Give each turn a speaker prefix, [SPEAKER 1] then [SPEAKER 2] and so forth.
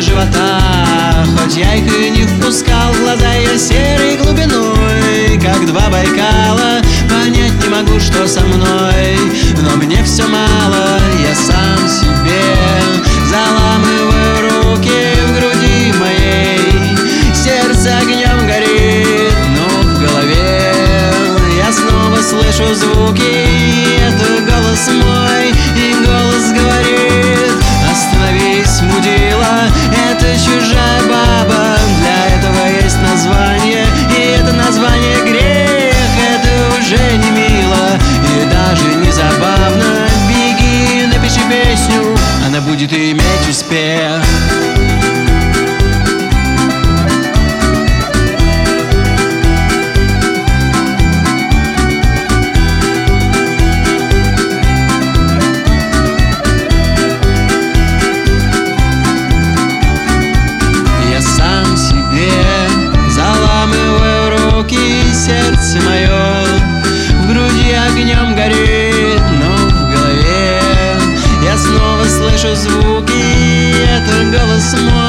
[SPEAKER 1] вдоль живота. Хоть я их и не впускал Глаза ее серой глубиной Как два Байкала Понять не могу, что со мной. Но мне все мало Я сам себе Заламываю руки в груди моей. Сердце огнем горит Но в голове Я снова слышу звуки. cuide e mete os pés. слышу звуки, это голос мой.